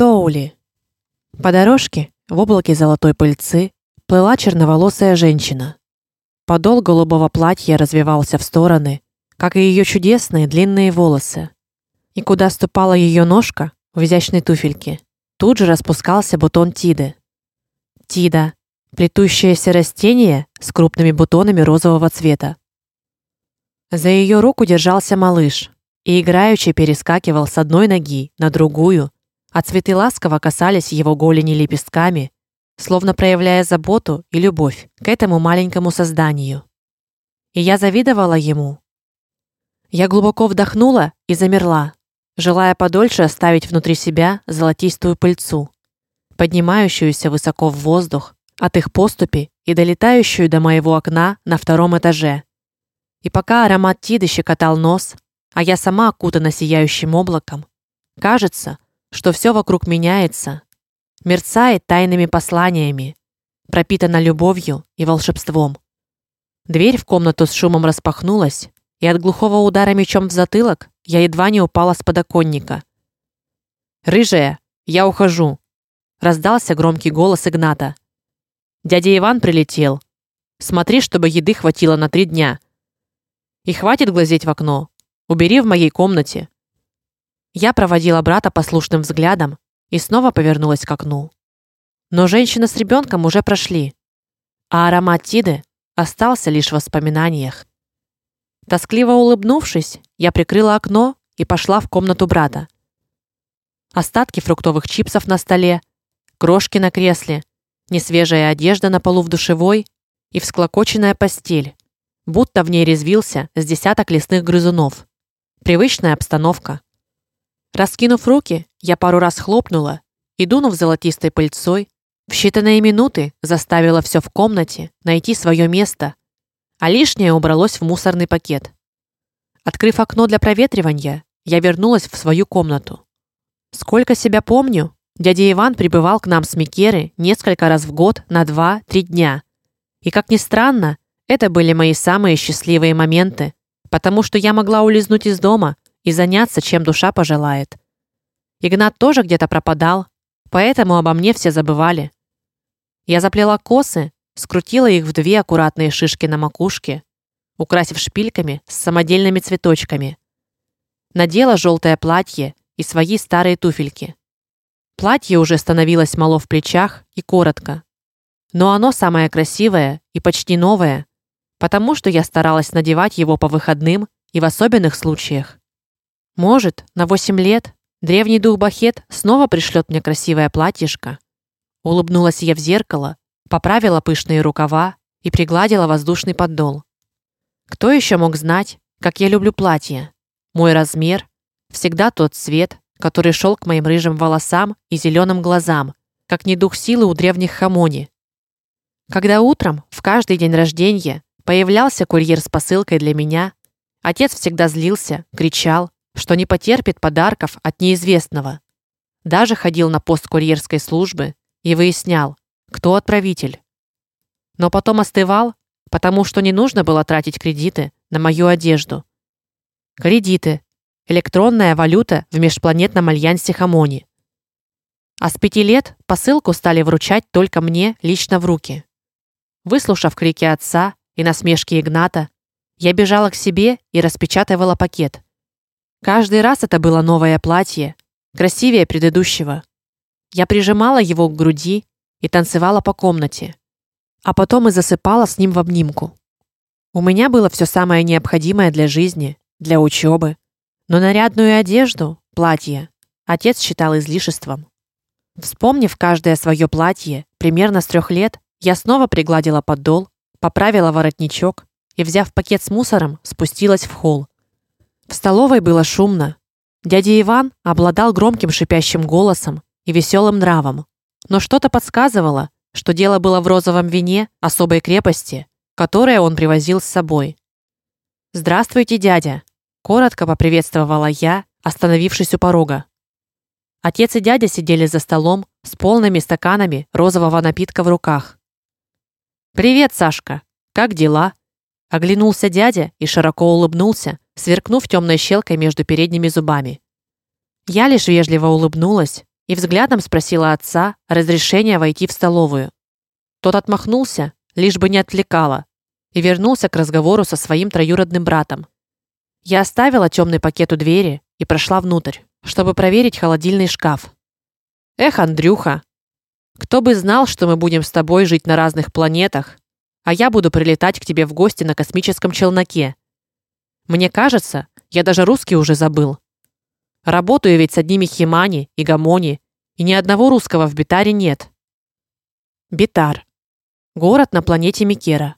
Тоули. По дорожке в облаке золотой пыльцы плыла черноволосая женщина. Подол голубого платья развевался в стороны, как и ее чудесные длинные волосы. И куда ступала ее ножка в изящной туфельке, тут же распускался бутон тиды. Тида плетущееся растение с крупными бутонами розового цвета. За ее руку держался малыш и играючи перескакивал с одной ноги на другую, а цветы ласково касались его голени лепестками, словно проявляя заботу и любовь к этому маленькому созданию. И я завидовала ему. Я глубоко вдохнула и замерла, желая подольше оставить внутри себя золотистую пыльцу, поднимающуюся высоко в воздух от их поступи и долетающую до моего окна на втором этаже. И пока аромат тиды щекотал нос, а я сама окутана сияющим облаком, кажется, что все вокруг меняется, мерцает тайными посланиями, пропитана любовью и волшебством. Дверь в комнату с шумом распахнулась, и от глухого удара мечом в затылок я едва не упала с подоконника. Рыжая, я ухожу, раздался громкий голос Игната. Дядя Иван прилетел. Смотри, чтобы еды хватило на три дня. И хватит глазеть в окно. Убери в моей комнате. Я проводила брата послушным взглядом и снова повернулась к окну. Но женщина с ребенком уже прошли, а аромат тиды остался лишь в воспоминаниях. Тоскливо улыбнувшись, я прикрыла окно и пошла в комнату брата. Остатки фруктовых чипсов на столе, крошки на кресле, несвежая одежда на полу в душевой и всклокоченная постель, будто в ней резвился с десяток лесных грызунов. Привычная обстановка. Раскинув руки, я пару раз хлопнула и дунув золотистой пыльцой, в считанные минуты заставила все в комнате найти свое место, а лишнее убралось в мусорный пакет. Открыв окно для проветривания, я вернулась в свою комнату. Сколько себя помню, Дядя Иван прибывал к нам с Микеры несколько раз в год на 2-3 дня. И как ни странно, это были мои самые счастливые моменты, потому что я могла улизнуть из дома и заняться чем душа пожелает. Игнат тоже где-то пропадал, поэтому обо мне все забывали. Я заплела косы, скрутила их в две аккуратные шишки на макушке, украсив шпильками с самодельными цветочками. Надела желтое платье и свои старые туфельки. Платье уже становилось мало в плечах и коротко. Но оно самое красивое и почти новое, потому что я старалась надевать его по выходным и в особенных случаях. Может, на восемь лет древний дух Бахет снова пришлет мне красивое платьишко. Улыбнулась я в зеркало, поправила пышные рукава и пригладила воздушный подол. Кто еще мог знать, как я люблю платья? Мой размер, всегда тот цвет, который шел к моим рыжим волосам и зеленым глазам, как недух силы у древних хамони. Когда утром, в каждый день рождения, появлялся курьер с посылкой для меня, отец всегда злился, кричал, что не потерпит подарков от неизвестного. Даже ходил на пост курьерской службы и выяснял, кто отправитель. Но потом остывал, потому что не нужно было тратить кредиты на мою одежду. Кредиты, электронная валюта в межпланетном альянсе Хамони. А с пяти лет посылку стали вручать только мне лично в руки. Выслушав крики отца и насмешки Игната, я бежала к себе и распечатывала пакет. Каждый раз это было новое платье, красивее предыдущего. Я прижимала его к груди и танцевала по комнате, а потом и засыпала с ним в обнимку. У меня было все самое необходимое для жизни, для учебы, но нарядную одежду, платье, отец считал излишеством. Вспомнив каждое свое платье, примерно с трех лет, я снова пригладила подол, поправила воротничок и, взяв пакет с мусором, спустилась в холл. В столовой было шумно. Дядя Иван обладал громким шипящим голосом и веселым нравом, но что-то подсказывало, что дело было в розовом вине особой крепости, которое он привозил с собой. Здравствуйте, дядя, коротко поприветствовала я, остановившись у порога. Отец и дядя сидели за столом с полными стаканами розового напитка в руках. Привет, Сашка. Как дела? Оглянулся дядя и широко улыбнулся, сверкнув темной щелкой между передними зубами. Я лишь вежливо улыбнулась и взглядом спросила отца разрешения войти в столовую. Тот отмахнулся, лишь бы не отвлекало, и вернулся к разговору со своим троюродным братом. Я оставила темный пакет у двери и прошла внутрь, чтобы проверить холодильный шкаф. Эх, Андрюха, кто бы знал, что мы будем с тобой жить на разных планетах, а я буду прилетать к тебе в гости на космическом челноке. Мне кажется, я даже русский уже забыл. Работаю ведь с одними химани и гамони, и ни одного русского в Битаре нет. Битар. Город на планете Микера.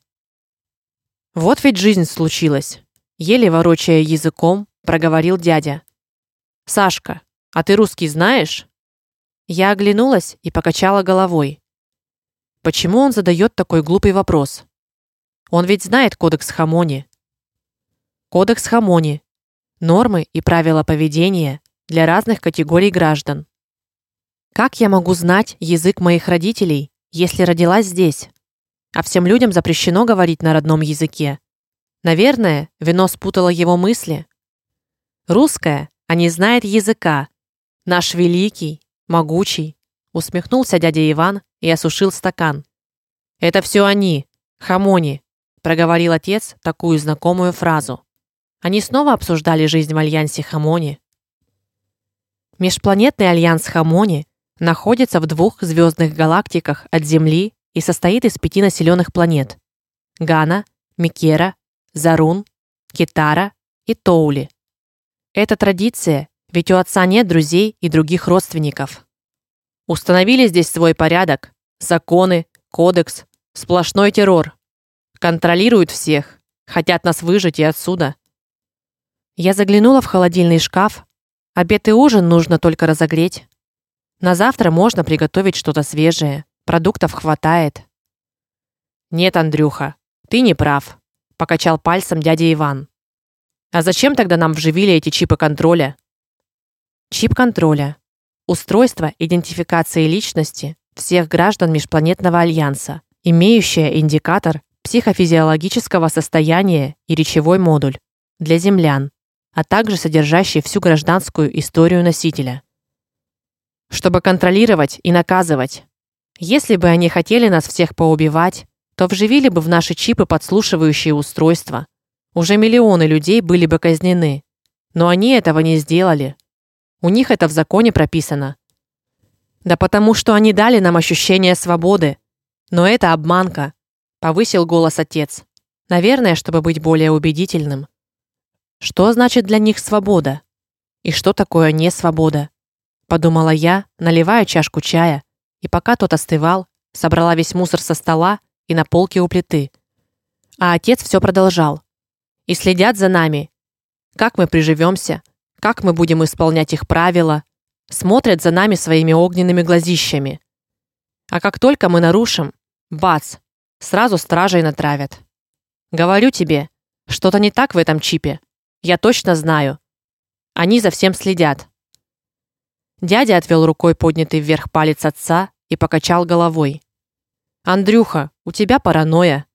Вот ведь жизнь случилась. Еле ворочая языком, проговорил дядя. Сашка, а ты русский знаешь? Я оглянулась и покачала головой. Почему он задает такой глупый вопрос? Он ведь знает кодекс Хамони. Кодекс Хамони нормы и правила поведения для разных категорий граждан. Как я могу знать язык моих родителей, если родилась здесь? а всем людям запрещено говорить на родном языке. Наверное, вино спутало его мысли. Русская, а не знает языка. Наш великий, могучий, усмехнулся дядя Иван и осушил стакан. Это все они, хамони, проговорил отец такую знакомую фразу. Они снова обсуждали жизнь в альянсе Хамони. Межпланетный альянс Хамони находится в двух звездных галактиках от Земли и состоит из пяти населенных планет: Гана, Микера, Зарун, Китара и Тоули. Это традиция, ведь у отца нет друзей и других родственников. Установили здесь свой порядок, законы, кодекс, сплошной террор. Контролируют всех, хотят нас выжить и отсюда. Я заглянула в холодильный шкаф. Обед и ужин нужно только разогреть. На завтра можно приготовить что-то свежее. Продуктов хватает. Нет, Андрюха, ты не прав, покачал пальцем дядя Иван. А зачем тогда нам вживили эти чипы контроля? Чип контроля устройство идентификации личности всех граждан межпланетного альянса, имеющее индикатор психофизиологического состояния и речевой модуль для землян, а также содержащий всю гражданскую историю носителя. Чтобы контролировать и наказывать если бы они хотели нас всех поубивать, то вживили бы в наши чипы подслушивающие устройства. Уже миллионы людей были бы казнены. Но они этого не сделали. У них это в законе прописано. Да потому что они дали нам ощущение свободы. Но это обманка, повысил голос отец. Наверное, чтобы быть более убедительным. Что значит для них свобода? И что такое не свобода? подумала я, наливая чашку чая и пока тот остывал, собрала весь мусор со стола и на полке у плиты. А отец все продолжал. И следят за нами. Как мы приживемся, как мы будем исполнять их правила, смотрят за нами своими огненными глазищами. А как только мы нарушим, бац, сразу стражей натравят. Говорю тебе, что-то не так в этом чипе. Я точно знаю. Они за всем следят. Дядя отвел рукой поднятый вверх палец отца и покачал головой. Андрюха, у тебя паранойя.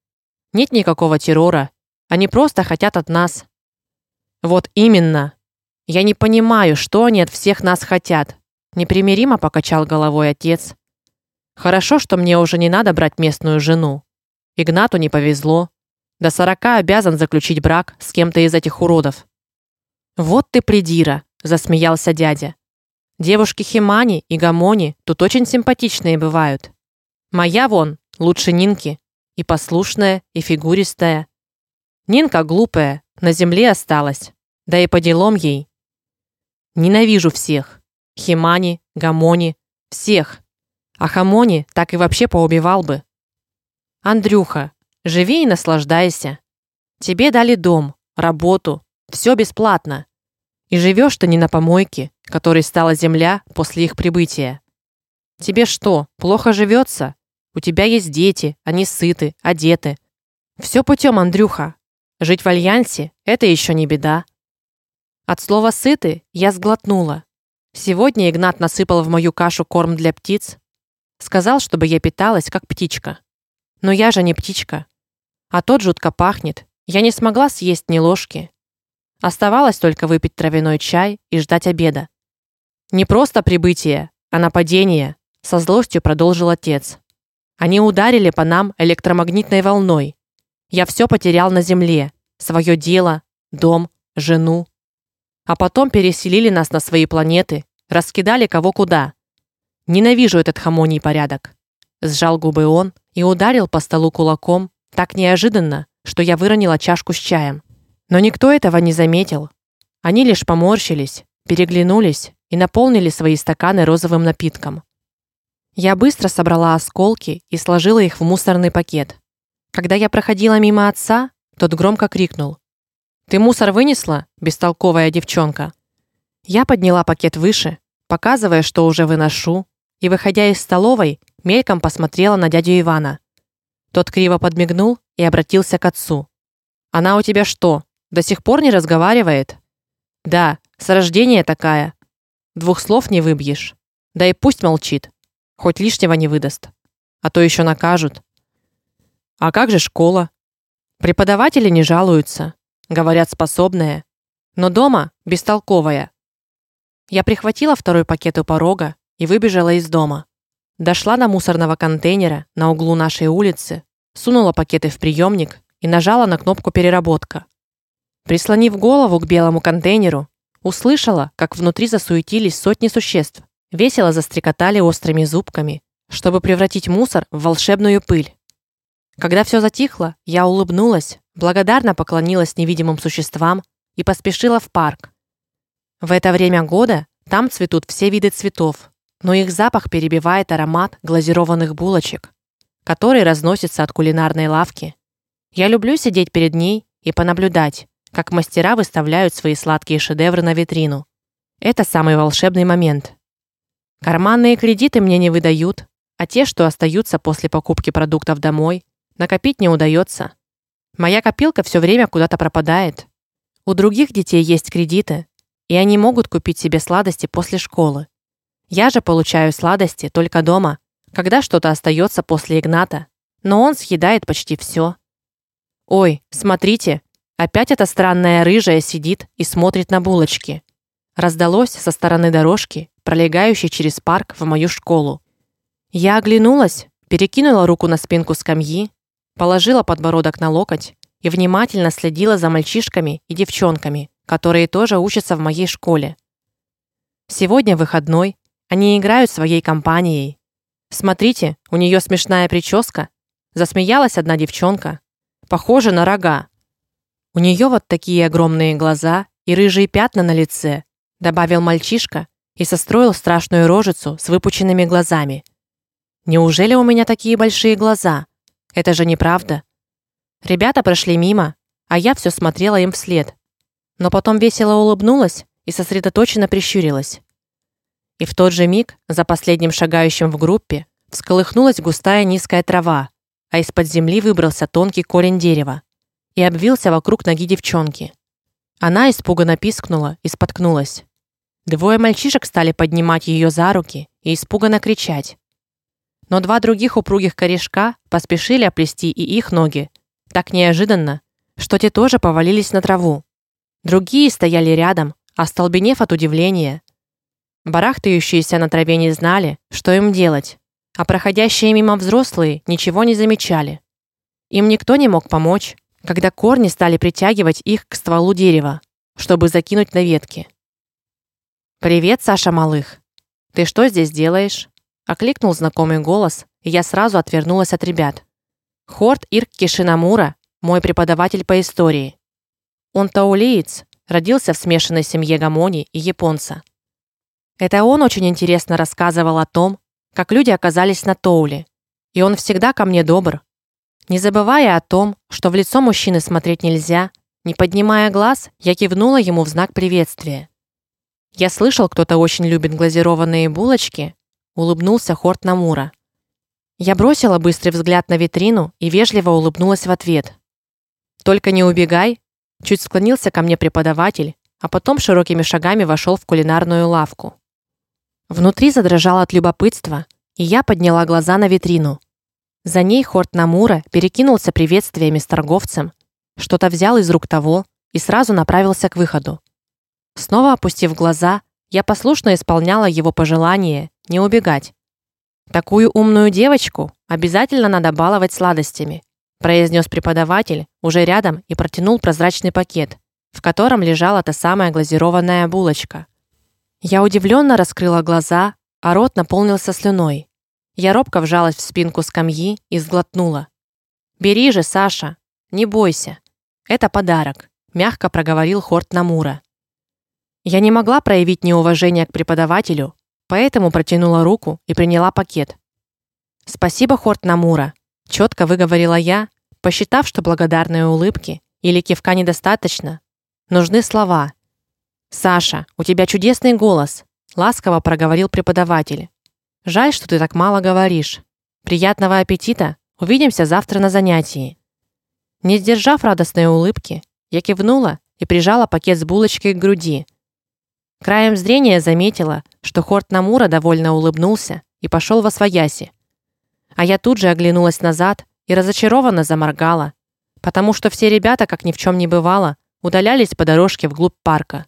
Нет никакого террора. Они просто хотят от нас. Вот именно. Я не понимаю, что они от всех нас хотят. Непримиримо покачал головой отец. Хорошо, что мне уже не надо брать местную жену. Игнату не повезло. До сорока обязан заключить брак с кем-то из этих уродов. Вот ты придира, засмеялся дядя. Девушки Химани и Гамони тут очень симпатичные бывают. Моя вон лучше Нинки, и послушная, и фигуристая. Нинка глупая, на земле осталась. Да и по делам ей. Ненавижу всех. Химани, Гамони, всех. А Хамони так и вообще поубивал бы. Андрюха, живи и наслаждайся. Тебе дали дом, работу, все бесплатно. И живешь ты не на помойке, которой стала земля после их прибытия. Тебе что, плохо живется? У тебя есть дети, они сыты, одеты. Все путем, Андрюха. Жить в альянсе это еще не беда. От слова сыты я сглотнула. Сегодня Игнат насыпал в мою кашу корм для птиц, сказал, чтобы я питалась как птичка. Но я же не птичка. А тот жутко пахнет. Я не смогла съесть ни ложки. Оставалось только выпить травяной чай и ждать обеда. Не просто прибытие, а нападение, со злостью продолжил отец. Они ударили по нам электромагнитной волной. Я все потерял на земле: свое дело, дом, жену. А потом переселили нас на свои планеты, раскидали кого куда. Ненавижу этот хамоний порядок. Сжал губы он и ударил по столу кулаком, так неожиданно, что я выронила чашку с чаем. Но никто этого не заметил. Они лишь поморщились, переглянулись и наполнили свои стаканы розовым напитком. Я быстро собрала осколки и сложила их в мусорный пакет. Когда я проходила мимо отца, тот громко крикнул: "Ты мусор вынесла, бестолковая девчонка?" Я подняла пакет выше, показывая, что уже выношу, и выходя из столовой, мельком посмотрела на дядю Ивана. Тот криво подмигнул и обратился к отцу. Она у тебя что, до сих пор не разговаривает? Да, с рождения такая. Двух слов не выбьешь. Да и пусть молчит. Хоть лишнего не выдаст. А то еще накажут. А как же школа? Преподаватели не жалуются, говорят, способная, но дома бестолковая. Я прихватила второй пакет у порога и выбежала из дома. Дошла до мусорного контейнера на углу нашей улицы, сунула пакеты в приемник и нажала на кнопку переработка. Прислонив голову к белому контейнеру, услышала, как внутри засуетились сотни существ весело застрекотали острыми зубками, чтобы превратить мусор в волшебную пыль. Когда все затихло, я улыбнулась, благодарно поклонилась невидимым существам и поспешила в парк. В это время года там цветут все виды цветов, но их запах перебивает аромат глазированных булочек, который разносится от кулинарной лавки. Я люблю сидеть перед ней и понаблюдать, как мастера выставляют свои сладкие шедевры на витрину. Это самый волшебный момент. Карманные кредиты мне не выдают, а те, что остаются после покупки продуктов домой, накопить не удается. Моя копилка все время куда-то пропадает. У других детей есть кредиты, и они могут купить себе сладости после школы. Я же получаю сладости только дома, когда что-то остается после Игната, но он съедает почти все. Ой, смотрите, опять эта странная рыжая сидит и смотрит на булочки. Раздалось со стороны дорожки, пролегающей через парк в мою школу. Я оглянулась, перекинула руку на спинку скамьи, положила подбородок на локоть и внимательно следила за мальчишками и девчонками, которые тоже учатся в моей школе. Сегодня выходной, они играют своей компанией. Смотрите, у нее смешная прическа. Засмеялась одна девчонка. Похоже на рога. У нее вот такие огромные глаза и рыжие пятна на лице, добавил мальчишка и состроил страшную рожицу с выпученными глазами. Неужели у меня такие большие глаза? Это же неправда. Ребята прошли мимо, а я все смотрела им вслед. Но потом весело улыбнулась и сосредоточенно прищурилась. И в тот же миг, за последним шагающим в группе, всколыхнулась густая низкая трава, а из-под земли выбрался тонкий корень дерева и обвился вокруг ноги девчонки. Она испуганно пискнула и споткнулась. Двое мальчишек стали поднимать ее за руки и испуганно кричать. Но два других упругих корешка поспешили оплести и их ноги, так неожиданно, что те тоже повалились на траву. Другие стояли рядом, остолбенев от удивления. Барахтающиеся на траве не знали, что им делать, а проходящие мимо взрослые ничего не замечали. Им никто не мог помочь, когда корни стали притягивать их к стволу дерева, чтобы закинуть на ветки. Привет, Саша Малых. Ты что здесь делаешь? Окликнул знакомый голос, и я сразу отвернулась от ребят. Хорт Ирк Кишинамура, мой преподаватель по истории. Он таулиец, родился в смешанной семье гамони и японца. Это он очень интересно рассказывал о том, как люди оказались на Тоуле. И он всегда ко мне добр. Не забывая о том, что в лицо мужчины смотреть нельзя, не поднимая глаз, я кивнула ему в знак приветствия. Я слышал, кто-то очень любит глазированные булочки, улыбнулся Хорт Намура. Я бросила быстрый взгляд на витрину и вежливо улыбнулась в ответ. Только не убегай, чуть склонился ко мне преподаватель, а потом широкими шагами вошел в кулинарную лавку. Внутри задрожало от любопытства, и я подняла глаза на витрину. За ней Хорт Намура перекинулся приветствиями с торговцем, что-то взял из рук того и сразу направился к выходу. Снова опустив глаза, я послушно исполняла его пожелания не убегать. Такую умную девочку обязательно надо баловать сладостями, произнес преподаватель уже рядом и протянул прозрачный пакет, в котором лежала та самая глазированная булочка. Я удивленно раскрыла глаза, а рот наполнился слюной. Я робко вжалась в спинку скамьи и сглотнула. Бери же, Саша, не бойся. Это подарок, мягко проговорил Хорт Намура. Я не могла проявить неуважение к преподавателю, поэтому протянула руку и приняла пакет. Спасибо, Хорт Намура, четко выговорила я, посчитав, что благодарной улыбки или кивка недостаточно. Нужны слова. Саша, у тебя чудесный голос, ласково проговорил преподаватель. Жаль, что ты так мало говоришь. Приятного аппетита. Увидимся завтра на занятии. Не сдержав радостной улыбки, я кивнула и прижала пакет с булочкой к груди. Краем зрения заметила, что Хорт Намура довольно улыбнулся и пошел во свояси. А я тут же оглянулась назад и разочарованно заморгала, потому что все ребята, как ни в чем не бывало, удалялись по дорожке вглубь парка.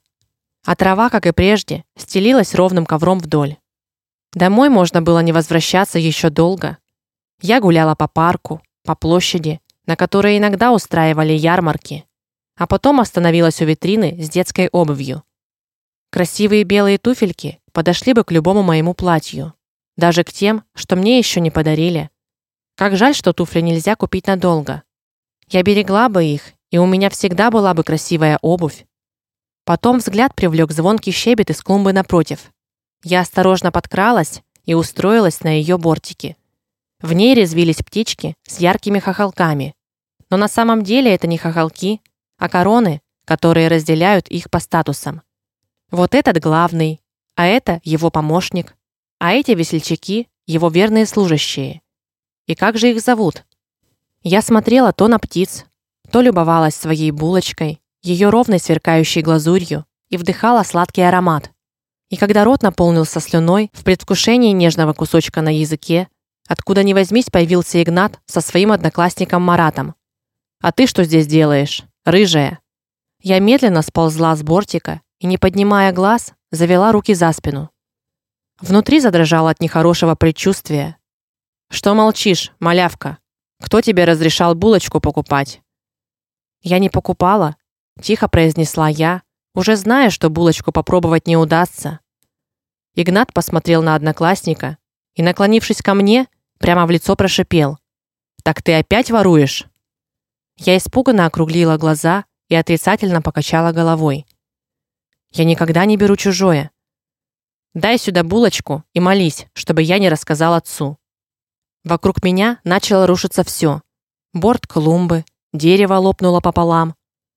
А трава, как и прежде, стелилась ровным ковром вдоль. Домой можно было не возвращаться еще долго. Я гуляла по парку, по площади, на которой иногда устраивали ярмарки, а потом остановилась у витрины с детской обувью. Красивые белые туфельки подошли бы к любому моему платью, даже к тем, что мне еще не подарили. Как жаль, что туфли нельзя купить надолго. Я берегла бы их, и у меня всегда была бы красивая обувь. Потом взгляд привлек звонкий щебет из клумбы напротив. Я осторожно подкралась и устроилась на ее бортике. В ней резвились птички с яркими хохолками. Но на самом деле это не хохолки, а короны, которые разделяют их по статусам. Вот этот главный, а это его помощник, а эти весельчаки его верные служащие. И как же их зовут? Я смотрела то на птиц, то любовалась своей булочкой, ее ровной сверкающей глазурью и вдыхала сладкий аромат. И когда рот наполнился слюной в предвкушении нежного кусочка на языке, Откуда ни возьмись, появился Игнат со своим одноклассником Маратом. А ты что здесь делаешь, рыжая? Я медленно сползла с бортика и, не поднимая глаз, завела руки за спину. Внутри задрожало от нехорошего предчувствия. Что молчишь, малявка? Кто тебе разрешал булочку покупать? Я не покупала, тихо произнесла я, уже зная, что булочку попробовать не удастся. Игнат посмотрел на одноклассника и, наклонившись ко мне, Прямо в лицо прошипел: "Так ты опять воруешь?" Я испуганно округлила глаза и отрицательно покачала головой. Я никогда не беру чужое. Дай сюда булочку и молись, чтобы я не рассказал отцу. Вокруг меня начало рушиться все: Борт клумбы, дерево лопнуло пополам,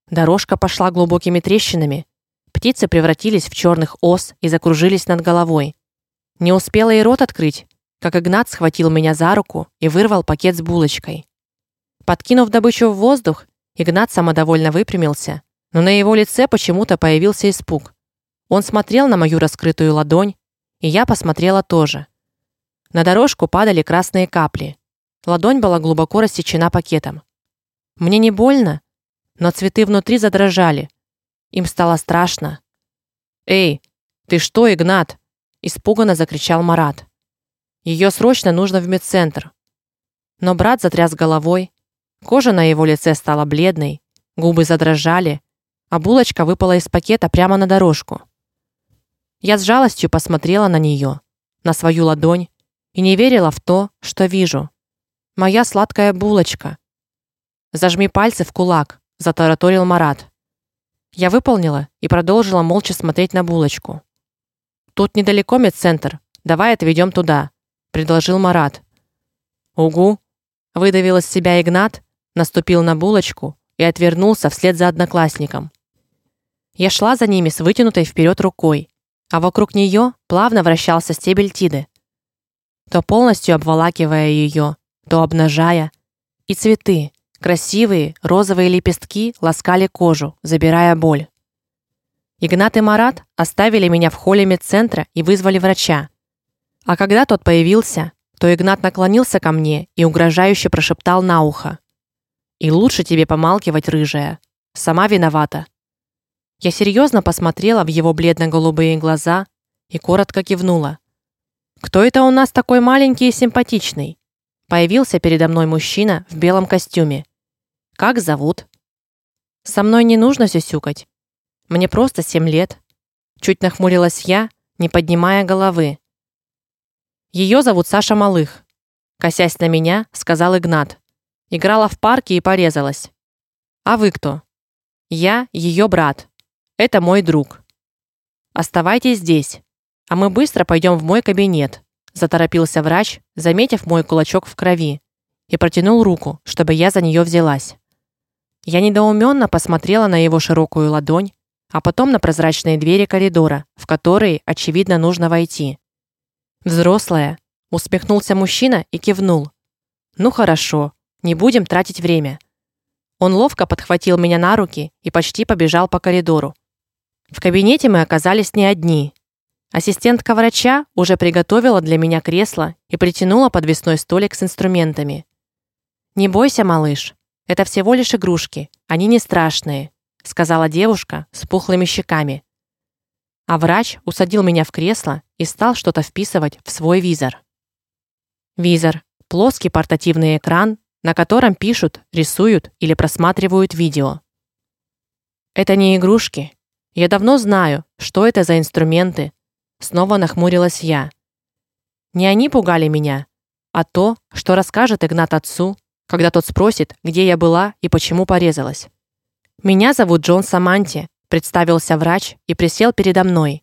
дорожка пошла глубокими трещинами, птицы превратились в черных ос и закружились над головой. Не успела и рот открыть, как Игнат схватил меня за руку и вырвал пакет с булочкой. Подкинув добычу в воздух, Игнат самодовольно выпрямился, но на его лице почему-то появился испуг. Он смотрел на мою раскрытую ладонь, и я посмотрела тоже. На дорожку падали красные капли. Ладонь была глубоко рассечена пакетом. Мне не больно, но цветы внутри задрожали. Им стало страшно. "Эй, ты что, Игнат?" испуганно закричал Марат. Ее срочно нужно в медцентр. Но брат затряс головой. Кожа на его лице стала бледной, губы задрожали, а булочка выпала из пакета прямо на дорожку. Я с жалостью посмотрела на нее, на свою ладонь и не верила в то, что вижу. Моя сладкая булочка. Зажми пальцы в кулак, затараторил Марат. Я выполнила и продолжила молча смотреть на булочку. Тут недалеко медцентр. Давай отведем туда предложил Марат. Угу, выдавил из себя Игнат, наступил на булочку и отвернулся вслед за одноклассником. Я шла за ними с вытянутой вперед рукой, а вокруг нее плавно вращался стебель тиды, то полностью обволакивая ее, то обнажая, и цветы, красивые розовые лепестки ласкали кожу, забирая боль. Игнат и Марат оставили меня в холле медцентра и вызвали врача. А когда тот появился, то Игнат наклонился ко мне и угрожающе прошептал на ухо: "И лучше тебе помалкивать, рыжая. Сама виновата". Я серьезно посмотрела в его бледно-голубые глаза и коротко кивнула. Кто это у нас такой маленький и симпатичный? Появился передо мной мужчина в белом костюме. Как зовут? Со мной не нужно сюсюкать. Мне просто семь лет. Чуть нахмурилась я, не поднимая головы. Ее зовут Саша Малых. Косясь на меня, сказал Игнат. Играла в парке и порезалась. А вы кто? Я ее брат. Это мой друг. Оставайтесь здесь, а мы быстро пойдем в мой кабинет, заторопился врач, заметив мой кулачок в крови, и протянул руку, чтобы я за нее взялась. Я недоуменно посмотрела на его широкую ладонь, а потом на прозрачные двери коридора, в которые, очевидно, нужно войти. Взрослая, усмехнулся мужчина и кивнул. Ну хорошо, не будем тратить время. Он ловко подхватил меня на руки и почти побежал по коридору. В кабинете мы оказались не одни. Ассистентка врача уже приготовила для меня кресло и притянула подвесной столик с инструментами. Не бойся, малыш. Это всего лишь игрушки, они не страшные, сказала девушка с пухлыми щеками. А врач усадил меня в кресло и стал что-то вписывать в свой визор. Визор плоский портативный экран, на котором пишут, рисуют или просматривают видео. Это не игрушки, я давно знаю, что это за инструменты. Снова нахмурилась я. Не они пугали меня, а то, что расскажет Игнат отцу, когда тот спросит, где я была и почему порезалась. Меня зовут Джон Саманти, представился врач и присел передо мной.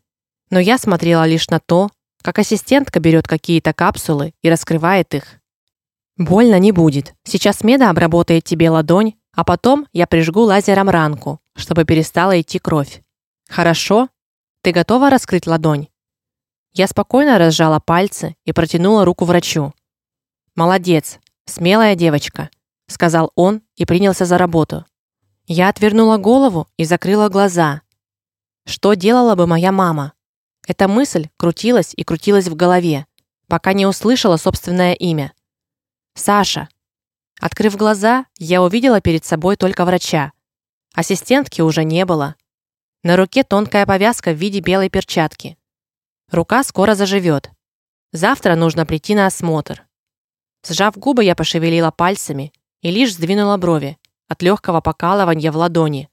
Но я смотрела лишь на то, как ассистентка берет какие-то капсулы и раскрывает их. Больно не будет. Сейчас Меда обработает тебе ладонь, а потом я прижгу лазером ранку, чтобы перестала идти кровь. Хорошо? Ты готова раскрыть ладонь? Я спокойно разжала пальцы и протянула руку врачу. Молодец, смелая девочка, сказал он и принялся за работу. Я отвернула голову и закрыла глаза. Что делала бы моя мама? Эта мысль крутилась и крутилась в голове, пока не услышала собственное имя. Саша. Открыв глаза, я увидела перед собой только врача. Ассистентки уже не было. На руке тонкая повязка в виде белой перчатки. Рука скоро заживет. Завтра нужно прийти на осмотр. Сжав губы, я пошевелила пальцами и лишь сдвинула брови от легкого покалывания в ладони.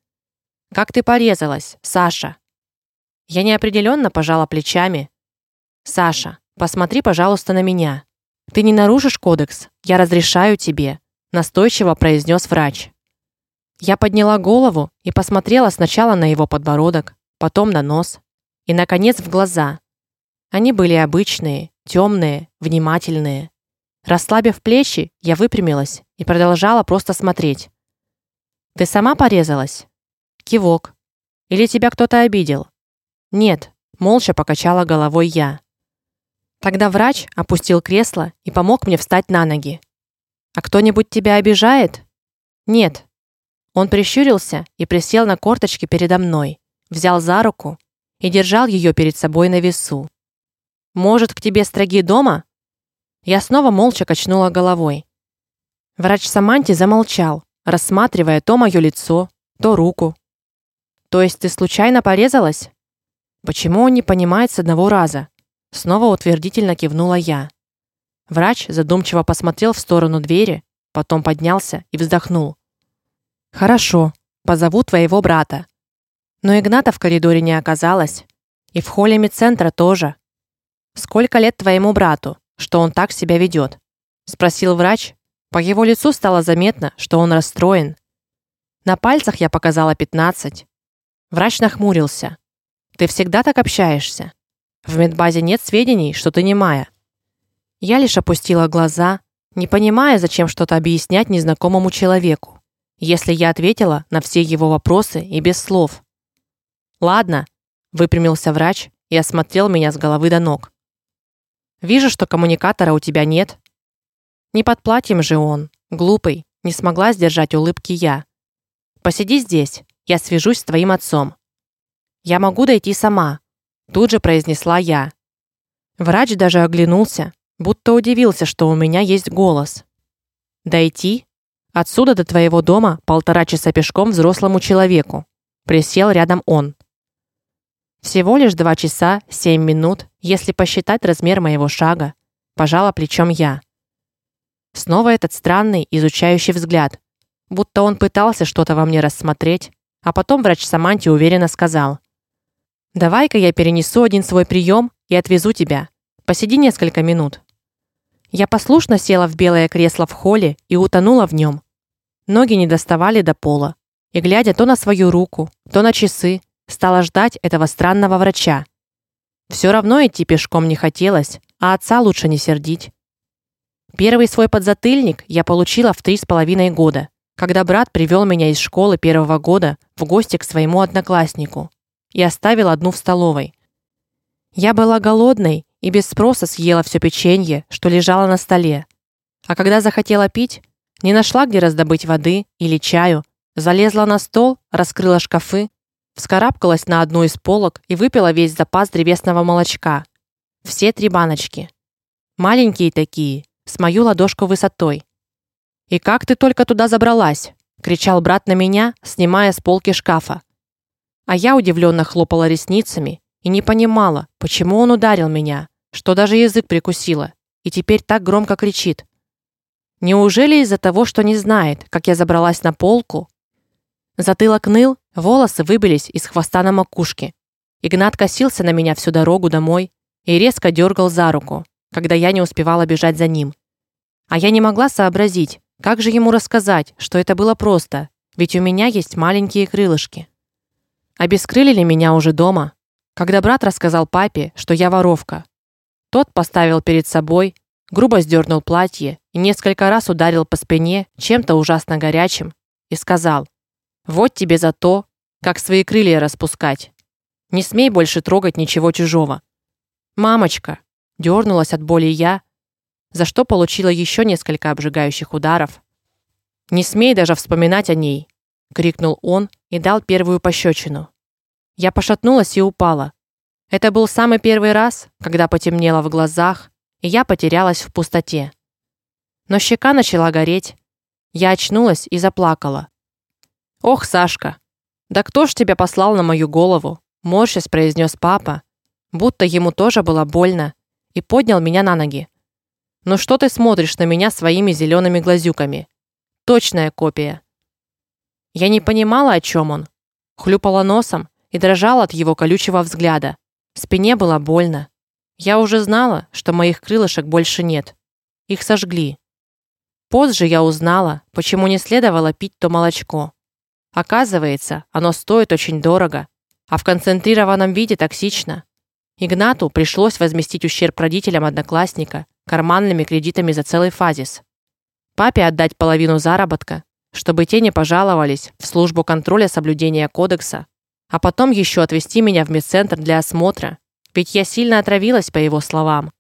Как ты порезалась, Саша? Я неопределенно пожала плечами. Саша, посмотри, пожалуйста, на меня. Ты не нарушишь кодекс. Я разрешаю тебе, настойчиво произнес врач. Я подняла голову и посмотрела сначала на его подбородок, потом на нос и наконец в глаза. Они были обычные, темные, внимательные. Расслабив плечи, я выпрямилась и продолжала просто смотреть. Ты сама порезалась? Кивок. Или тебя кто-то обидел? Нет, молча покачала головой я. Тогда врач опустил кресло и помог мне встать на ноги. А кто-нибудь тебя обижает? Нет, он прищурился и присел на корточки передо мной, взял за руку и держал ее перед собой на весу. Может, к тебе строги дома? Я снова молча качнула головой. Врач Саманти замолчал, рассматривая то мое лицо, то руку. То есть ты случайно порезалась? Почему он не понимает с одного раза? Снова утвердительно кивнула я. Врач задумчиво посмотрел в сторону двери, потом поднялся и вздохнул. Хорошо, позову твоего брата. Но Игната в коридоре не оказалось, и в холле медцентра тоже. Сколько лет твоему брату, что он так себя ведет? спросил врач. По его лицу стало заметно, что он расстроен. На пальцах я показала 15. Врач нахмурился. Ты всегда так общаешься? В медбазе нет сведений, что ты немая. Я лишь опустила глаза, не понимая, зачем что-то объяснять незнакомому человеку если я ответила на все его вопросы и без слов. Ладно, выпрямился врач и осмотрел меня с головы до ног. Вижу, что коммуникатора у тебя нет. Не под платьем же он, глупый, не смогла сдержать улыбки я. Посиди здесь, я свяжусь с твоим отцом. Я могу дойти сама, тут же произнесла я. Врач даже оглянулся, будто удивился, что у меня есть голос. Дойти? Отсюда до твоего дома полтора часа пешком взрослому человеку. Присел рядом он. Всего лишь два часа семь минут, если посчитать размер моего шага, пожала плечом я. Снова этот странный изучающий взгляд, будто он пытался что-то во мне рассмотреть, а потом врач Саманти уверенно сказал: "Давай-ка я перенесу один свой прием и отвезу тебя. Посиди несколько минут". Я послушно села в белое кресло в холле и утонула в нем. Ноги не доставали до пола, и глядя то на свою руку, то на часы, стала ждать этого странного врача. Все равно идти пешком не хотелось, а отца лучше не сердить. Первый свой подзатыльник я получила в три с половиной года, когда брат привел меня из школы первого года в гости к своему однокласснику и оставил одну в столовой. Я была голодной и без спроса съела все печенье, что лежало на столе. А когда захотела пить, не нашла, где раздобыть воды или чаю, залезла на стол, раскрыла шкафы, вскарабкалась на одну из полок и выпила весь запас древесного молочка. Все три баночки. Маленькие такие, с мою ладошку высотой. И как ты только туда забралась? кричал брат на меня, снимая с полки шкафа. А я удивленно хлопала ресницами и не понимала, почему он ударил меня, что даже язык прикусила, и теперь так громко кричит. Неужели из-за того, что не знает, как я забралась на полку? Затылок ныл, волосы выбились из хвоста на макушке. Игнат косился на меня всю дорогу домой и резко дергал за руку когда я не успевала бежать за ним. А я не могла сообразить, как же ему рассказать, что это было просто, ведь у меня есть маленькие крылышки. Обескрылили меня уже дома, когда брат рассказал папе, что я воровка. Тот поставил перед собой, грубо сдернул платье и несколько раз ударил по спине чем-то ужасно горячим и сказал: "Вот тебе за то, как свои крылья распускать. Не смей больше трогать ничего чужого". Мамочка, Дёрнулась от боли я, за что получила еще несколько обжигающих ударов. Не смей даже вспоминать о ней, крикнул он и дал первую пощечину. Я пошатнулась и упала. Это был самый первый раз, когда потемнело в глазах, я потерялась в пустоте. Но щека начала гореть. Я очнулась и заплакала. Ох, Сашка, да кто ж тебя послал на мою голову? морщась произнес папа, будто ему тоже было больно и поднял меня на ноги. "Ну что ты смотришь на меня своими зелеными глазюками? Точная копия". Я не понимала, о чем он. Хлюпала носом и дрожала от его колючего взгляда. Спине было больно. Я уже знала, что моих крылышек больше нет. Их сожгли. Позже я узнала, почему не следовало пить то молочко. Оказывается, оно стоит очень дорого, а в концентрированном виде токсично. Игнату пришлось возместить ущерб родителям одноклассника карманными кредитами за целый фазис. Папе отдать половину заработка, чтобы те не пожаловались в службу контроля соблюдения кодекса, а потом еще отвезти меня в медцентр для осмотра, ведь я сильно отравилась по его словам.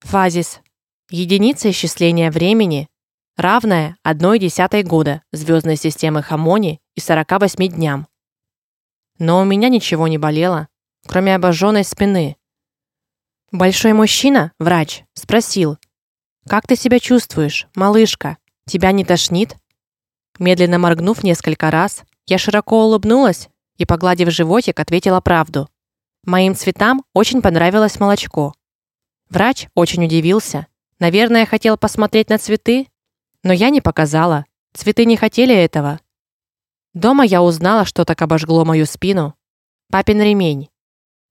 Фазис единица исчисления времени, равная 1/10 года звездной системы Хамони и 48 дням. Но у меня ничего не болело, кроме обожженной спины. Большой мужчина, врач, спросил: "Как ты себя чувствуешь, малышка? Тебя не тошнит?" Медленно моргнув несколько раз, я широко улыбнулась и, погладив животик, ответила правду. Моим цветам очень понравилось молочко. Врач очень удивился. Наверное, хотел посмотреть на цветы, но я не показала. Цветы не хотели этого. Дома я узнала, что так обожгло мою спину. Папин ремень.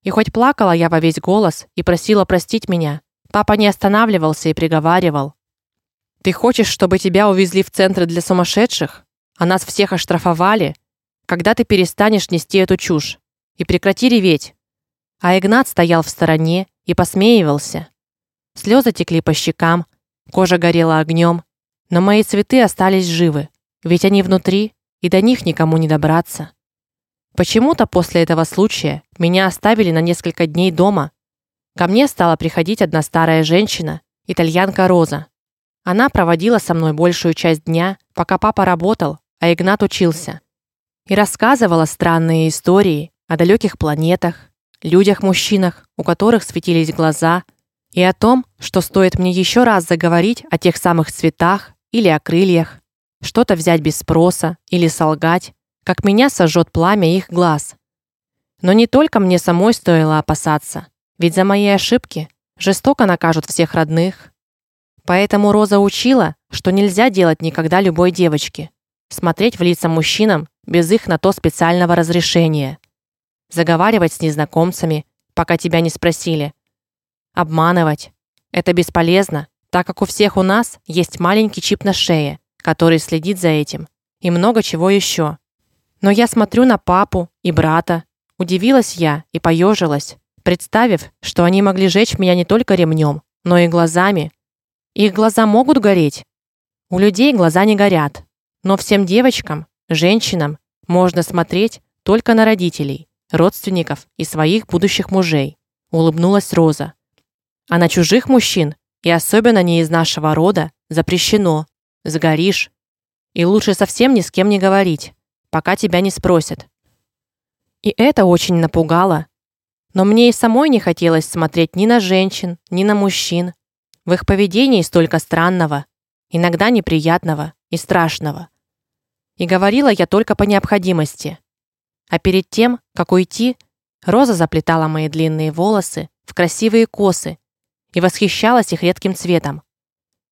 И хоть плакала я во весь голос и просила простить меня, папа не останавливался и приговаривал: "Ты хочешь, чтобы тебя увезли в центр для сумасшедших, а нас всех оштрафовали? Когда ты перестанешь нести эту чушь и прекрати реветь?" А Игнат стоял в стороне и посмеивался. Слезы текли по щекам, кожа горела огнем, но мои цветы остались живы, ведь они внутри, и до них никому не добраться. Почему-то после этого случая меня оставили на несколько дней дома. Ко мне стала приходить одна старая женщина, итальянка Роза. Она проводила со мной большую часть дня, пока папа работал, а Игнат учился. И рассказывала странные истории о далеких планетах, людях-мужчинах, у которых светились глаза, и о том, что стоит мне еще раз заговорить о тех самых цветах или о крыльях, что-то взять без спроса или солгать, как меня сожжет пламя их глаз. Но не только мне самой стоило опасаться, ведь за мои ошибки жестоко накажут всех родных. Поэтому Роза учила, что нельзя делать никогда любой девочке смотреть в лица мужчинам без их на то специального разрешения, заговаривать с незнакомцами, пока тебя не спросили, обманывать. Это бесполезно, так как у всех у нас есть маленький чип на шее, который следит за этим, и много чего еще. Но я смотрю на папу и брата, удивилась я и поежилась, представив, что они могли жечь меня не только ремнем, но и глазами. Их глаза могут гореть. У людей глаза не горят, но всем девочкам, женщинам можно смотреть только на родителей, родственников и своих будущих мужей, улыбнулась Роза. А на чужих мужчин, и особенно не из нашего рода, запрещено. Сгоришь. И лучше совсем ни с кем не говорить, пока тебя не спросят. И это очень напугало. Но мне и самой не хотелось смотреть ни на женщин, ни на мужчин. В их поведении столько странного, иногда неприятного и страшного. И говорила я только по необходимости. А перед тем, как уйти, Роза заплетала мои длинные волосы в красивые косы и восхищалась их редким цветом.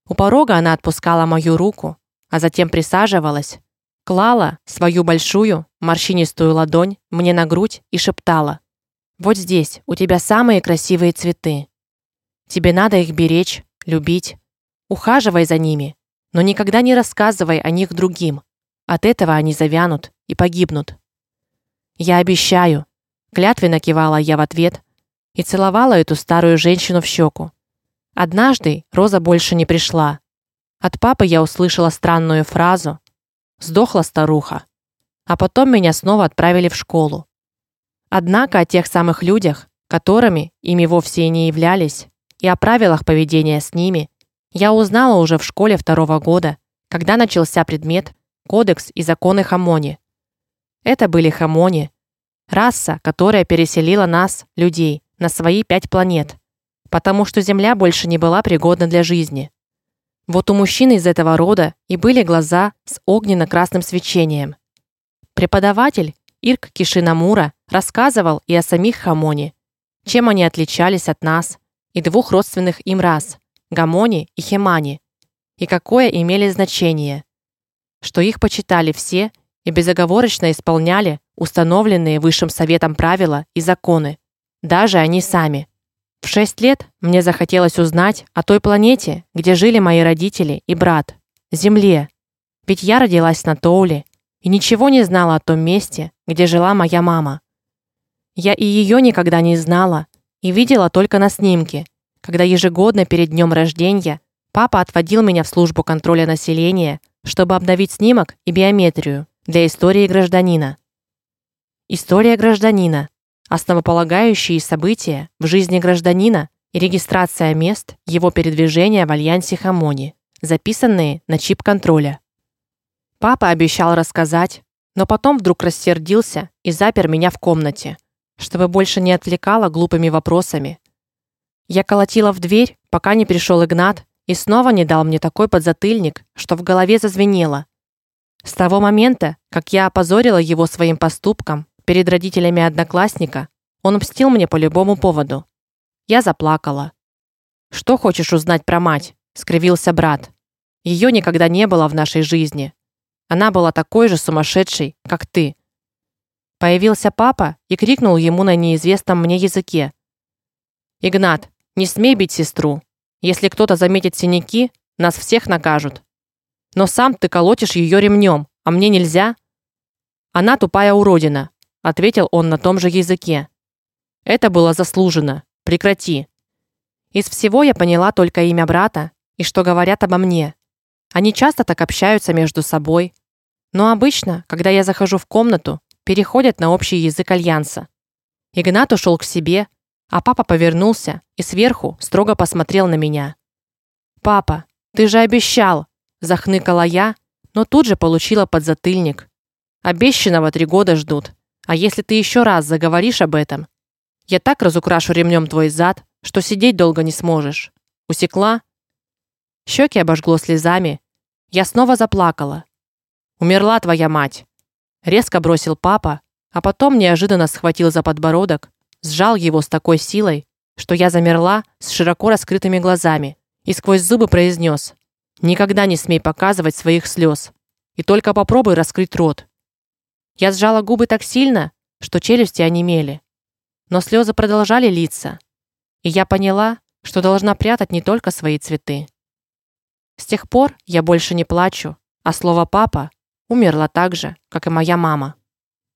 У порога она отпускала мою руку, а затем присаживалась, клала свою большую морщинистую ладонь мне на грудь и шептала: "Вот здесь у тебя самые красивые цветы. Тебе надо их беречь, любить, ухаживай за ними, но никогда не рассказывай о них другим. От этого они завянут и погибнут". Я обещаю, клятвенно кивала я в ответ и целовала эту старую женщину в щеку. Однажды Роза больше не пришла. От папы я услышала странную фразу: "Сдохла старуха". А потом меня снова отправили в школу. Однако о тех самых людях, которыми ими вовсе и не являлись, и о правилах поведения с ними, я узнала уже в школе второго года, когда начался предмет Кодекс и законы Хамони. Это были Хамони, раса, которая переселила нас, людей, на свои пять планет, потому что Земля больше не была пригодна для жизни. Вот у мужчины из этого рода и были глаза с огненно-красным свечением. Преподаватель Ирк Кишинамура рассказывал и о самих Хамони, чем они отличались от нас и двух родственных им рас Гамони и Хемани, и какое имели значение. Что их почитали все и безоговорочно исполняли установленные высшим советом правила и законы, даже они сами. В шесть лет мне захотелось узнать о той планете, где жили мои родители и брат, Земле. Ведь я родилась на Тоуле и ничего не знала о том месте, где жила моя мама. Я и ее никогда не знала и видела только на снимке, когда ежегодно перед днем рождения папа отводил меня в службу контроля населения, чтобы обновить снимок и биометрию для истории гражданина. История гражданина основополагающие события в жизни гражданина и регистрация мест его передвижения в альянсе Хамони, записанные на чип контроля. Папа обещал рассказать, но потом вдруг рассердился и запер меня в комнате, чтобы больше не отвлекало глупыми вопросами. Я колотила в дверь, пока не пришел Игнат и снова не дал мне такой подзатыльник, что в голове зазвенело. С того момента, как я опозорила его своим поступком перед родителями одноклассника, он мстил мне по любому поводу. Я заплакала. Что хочешь узнать про мать? скривился брат. Ее никогда не было в нашей жизни. Она была такой же сумасшедшей, как ты. Появился папа и крикнул ему на неизвестном мне языке: "Игнат, не смей бить сестру. Если кто-то заметит синяки, нас всех накажут. Но сам ты колотишь ее ремнем, а мне нельзя. Она тупая уродина, ответил он на том же языке. Это было заслужено. Прекрати. Из всего я поняла только имя брата и что говорят обо мне. Они часто так общаются между собой, но обычно, когда я захожу в комнату, переходят на общий язык альянса. Игнат ушел к себе, а папа повернулся и сверху строго посмотрел на меня. Папа, ты же обещал, захныкала я, но тут же получила подзатыльник. Обещанного три года ждут. А если ты еще раз заговоришь об этом, я так разукрашу ремнем твой зад, что сидеть долго не сможешь. Усекла? Щеки обожгло слезами. Я снова заплакала. Умерла твоя мать, резко бросил папа а потом неожиданно схватил за подбородок, сжал его с такой силой, что я замерла с широко раскрытыми глазами и сквозь зубы произнес: "Никогда не смей показывать своих слез, и только попробуй раскрыть рот". Я сжала губы так сильно, что челюсти онемели. Но слезы продолжали литься, и я поняла, что должна прятать не только свои цветы. С тех пор я больше не плачу, а слово папа умерло так же, как и моя мама.